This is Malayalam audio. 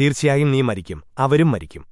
തീർച്ചയായും നീ മരിക്കും. അവരും മരിക്കും.